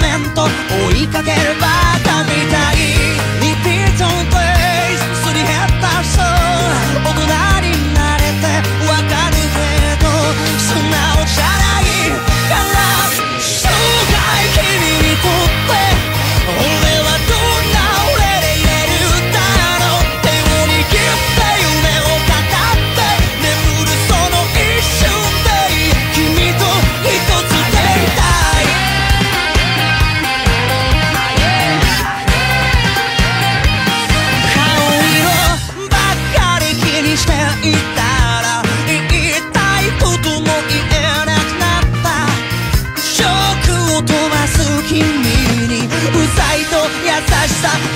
メント追いかける場合した